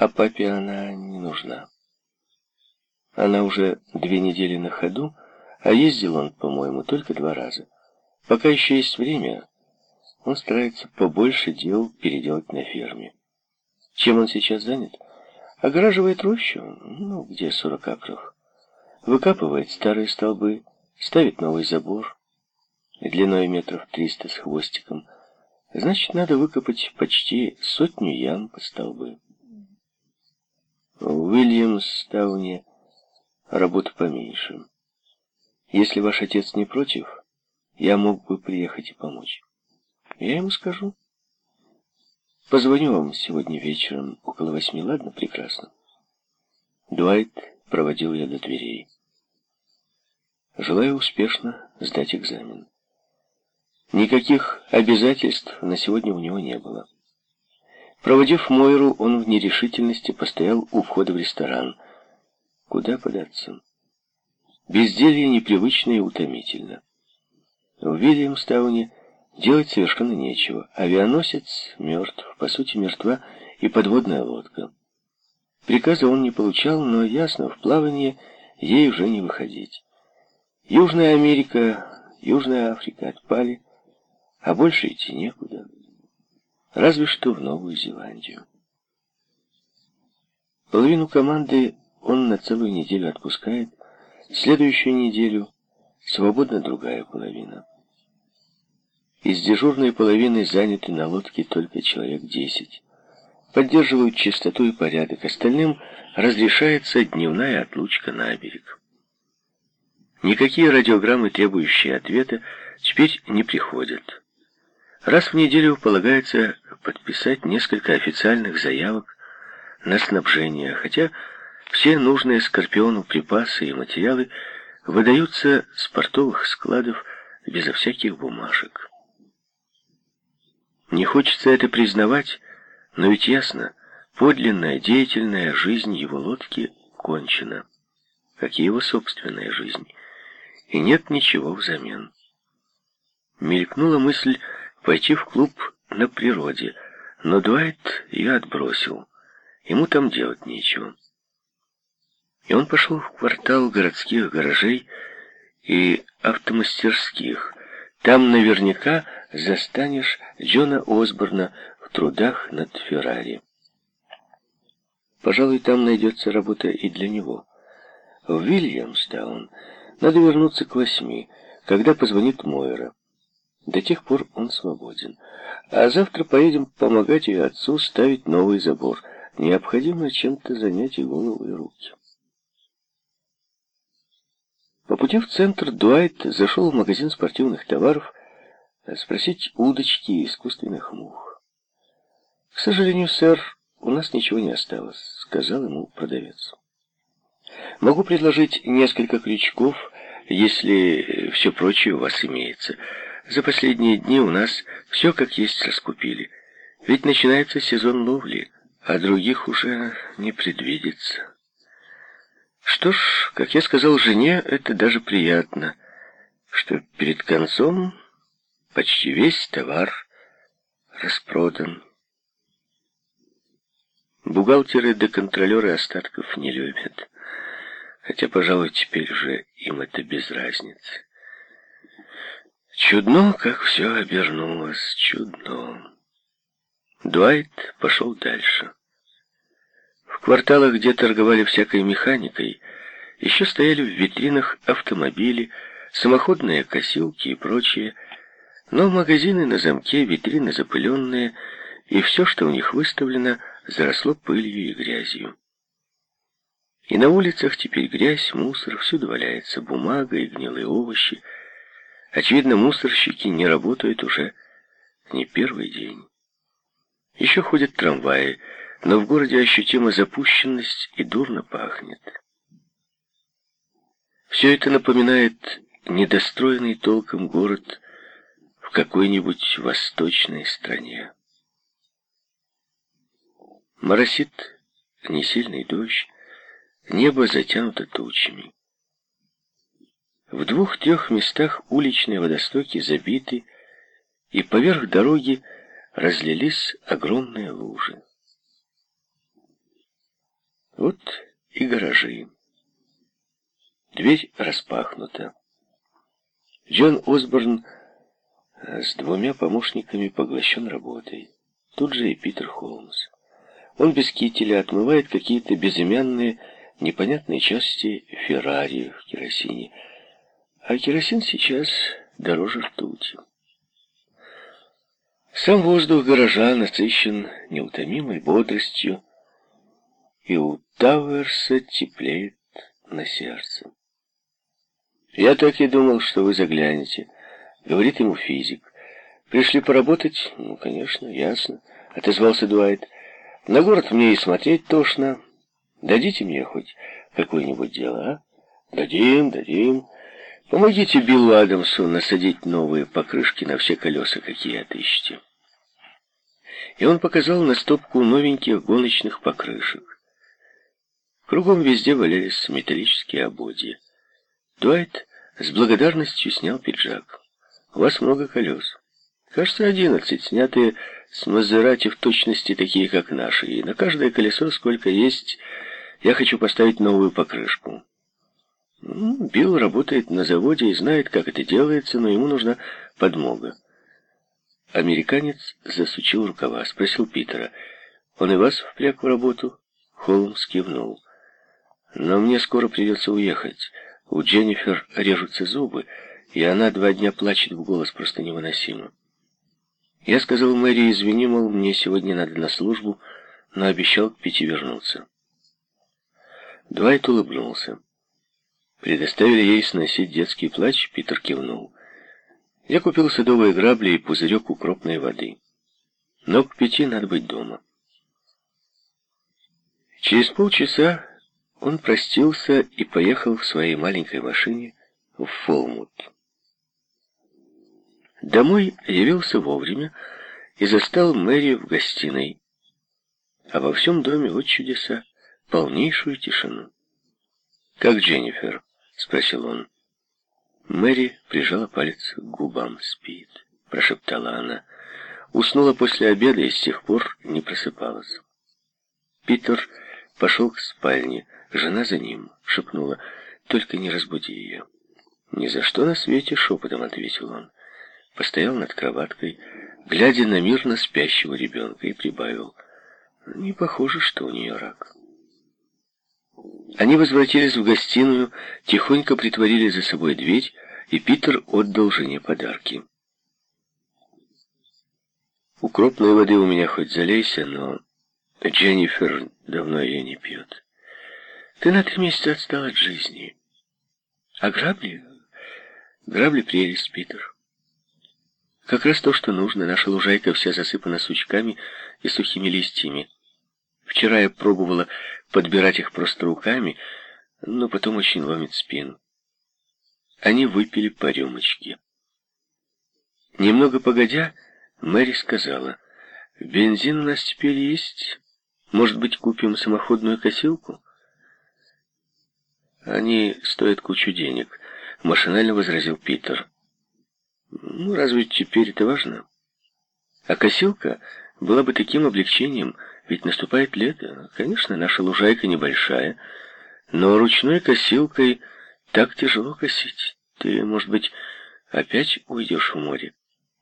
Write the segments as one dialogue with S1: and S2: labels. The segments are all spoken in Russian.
S1: А папе она не нужна. Она уже две недели на ходу, а ездил он, по-моему, только два раза. Пока еще есть время, он старается побольше дел переделать на ферме. Чем он сейчас занят? Огораживает рощу, ну, где сорок акров. Выкапывает старые столбы, ставит новый забор, длиной метров триста с хвостиком. Значит, надо выкопать почти сотню ям по столбы. В Уильямстауне работа поменьше. Если ваш отец не против, я мог бы приехать и помочь. Я ему скажу. Позвоню вам сегодня вечером около восьми, ладно? Прекрасно. Дуайт проводил я до дверей. Желаю успешно сдать экзамен. Никаких обязательств на сегодня у него не было. Проводив Мойру, он в нерешительности постоял у входа в ресторан. Куда податься? Безделье непривычно и утомительно. В Вильямстауне делать совершенно нечего. Авианосец мертв, по сути мертва и подводная лодка. Приказа он не получал, но ясно, в плавание ей уже не выходить. Южная Америка, Южная Африка отпали, а больше идти некуда. Разве что в Новую Зеландию. Половину команды он на целую неделю отпускает, Следующую неделю свободна другая половина. Из дежурной половины заняты на лодке только человек десять. Поддерживают чистоту и порядок, остальным разрешается дневная отлучка на берег. Никакие радиограммы, требующие ответа, теперь не приходят. Раз в неделю полагается подписать несколько официальных заявок на снабжение, хотя все нужные Скорпиону припасы и материалы выдаются с портовых складов безо всяких бумажек. Не хочется это признавать, но ведь ясно, подлинная деятельная жизнь его лодки кончена, как и его собственная жизнь, и нет ничего взамен. Мелькнула мысль пойти в клуб на природе, но Дуайт ее отбросил. Ему там делать нечего. И он пошел в квартал городских гаражей и автомастерских. Там наверняка застанешь Джона Осборна в трудах над Феррари. Пожалуй, там найдется работа и для него. В Вильямстаун надо вернуться к восьми, когда позвонит Мойра. До тех пор он свободен. А завтра поедем помогать ее отцу ставить новый забор. Необходимо чем-то занять и голову, и руки. По пути в центр Дуайт зашел в магазин спортивных товаров спросить удочки и искусственных мух. «К сожалению, сэр, у нас ничего не осталось», — сказал ему продавец. «Могу предложить несколько крючков, если все прочее у вас имеется. За последние дни у нас все как есть раскупили. Ведь начинается сезон ловли, а других уже не предвидится». Что ж, как я сказал жене, это даже приятно, что перед концом почти весь товар распродан. Бухгалтеры да контролеры остатков не любят. Хотя, пожалуй, теперь уже им это без разницы. Чудно, как все обернулось, чудно. Дуайт пошел дальше. В кварталах, где торговали всякой механикой, еще стояли в витринах автомобили, самоходные косилки и прочее, но магазины на замке, витрины запыленные, и все, что у них выставлено, заросло пылью и грязью. И на улицах теперь грязь, мусор, всюду валяется бумага и гнилые овощи. Очевидно, мусорщики не работают уже не первый день. Еще ходят трамваи, но в городе ощутима запущенность и дурно пахнет. Все это напоминает недостроенный толком город в какой-нибудь восточной стране. Моросит несильный дождь, небо затянуто тучами. В двух-трех местах уличные водостоки забиты, и поверх дороги разлились огромные лужи. Вот и гаражи. Дверь распахнута. Джон Осборн э, с двумя помощниками поглощен работой. Тут же и Питер Холмс. Он без кителя отмывает какие-то безымянные, непонятные части Феррари в керосине. А керосин сейчас дороже ртути. Сам воздух гаража насыщен неутомимой бодростью, и у Тауэрса теплеет на сердце. «Я так и думал, что вы заглянете», — говорит ему физик. «Пришли поработать?» «Ну, конечно, ясно», — отозвался Дуайт. «На город мне и смотреть тошно. Дадите мне хоть какое-нибудь дело, а?» «Дадим, дадим. Помогите Биллу Адамсу насадить новые покрышки на все колеса, какие отыщете». И он показал на стопку новеньких гоночных покрышек. Кругом везде валялись металлические ободья. Дуайт с благодарностью снял пиджак. «У вас много колес. Кажется, одиннадцать, снятые с Мазерати в точности такие, как наши. И на каждое колесо, сколько есть, я хочу поставить новую покрышку». Ну, Билл работает на заводе и знает, как это делается, но ему нужна подмога. Американец засучил рукава, спросил Питера. «Он и вас впряг в работу?» Холмс кивнул. Но мне скоро придется уехать. У Дженнифер режутся зубы, и она два дня плачет в голос просто невыносимо. Я сказал Мэри, извини, мол, мне сегодня надо на службу, но обещал к пяти вернуться. Дуайт улыбнулся. Предоставили ей сносить детский плач, Питер кивнул. Я купил садовые грабли и пузырек укропной воды. Но к пяти надо быть дома. Через полчаса он простился и поехал в своей маленькой машине в Фолмут. Домой явился вовремя и застал Мэри в гостиной. А во всем доме вот чудеса, полнейшую тишину. «Как Дженнифер?» — спросил он. Мэри прижала палец к губам. «Спит», — прошептала она. Уснула после обеда и с тех пор не просыпалась. Питер пошел к спальне, Жена за ним шепнула, «Только не разбуди ее». «Ни за что на свете», — шепотом ответил он. Постоял над кроваткой, глядя на мирно спящего ребенка, и прибавил, «Не похоже, что у нее рак». Они возвратились в гостиную, тихонько притворили за собой дверь, и Питер отдал жене подарки. Укропной воды у меня хоть залейся, но Дженнифер давно ее не пьет. Ты на три месяца отстал от жизни. А грабли? Грабли прелесть, Питер. Как раз то, что нужно. Наша лужайка вся засыпана сучками и сухими листьями. Вчера я пробовала подбирать их просто руками, но потом очень ломит спину. Они выпили по рюмочке. Немного погодя, Мэри сказала, «Бензин у нас теперь есть. Может быть, купим самоходную косилку?» «Они стоят кучу денег», — машинально возразил Питер. «Ну, разве теперь это важно? А косилка была бы таким облегчением, ведь наступает лето. Конечно, наша лужайка небольшая, но ручной косилкой так тяжело косить. Ты, может быть, опять уйдешь в море?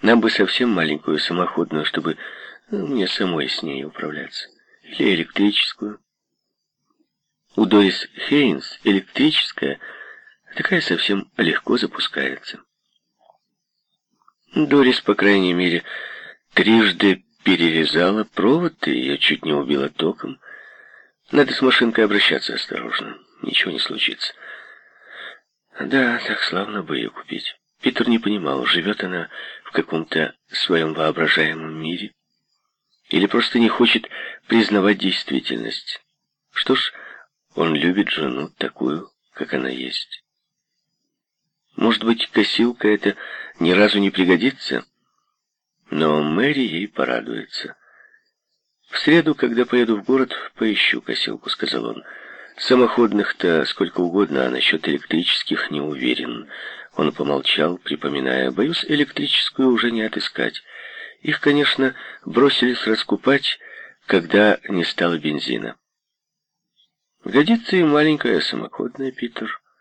S1: Нам бы совсем маленькую самоходную, чтобы ну, мне самой с ней управляться. Или электрическую». У Дорис Хейнс электрическая, такая совсем легко запускается. Дорис, по крайней мере, трижды перерезала провод и ее чуть не убила током. Надо с машинкой обращаться осторожно, ничего не случится. Да, так славно бы ее купить. Питер не понимал, живет она в каком-то своем воображаемом мире или просто не хочет признавать действительность. Что ж, он любит жену такую, как она есть. Может быть, косилка эта ни разу не пригодится, но Мэри ей порадуется. «В среду, когда поеду в город, поищу косилку», — сказал он. «Самоходных-то сколько угодно, а насчет электрических не уверен». Он помолчал, припоминая, «Боюсь, электрическую уже не отыскать. Их, конечно, бросились раскупать, когда не стало бензина». Годится и маленькая самоходная, Питер.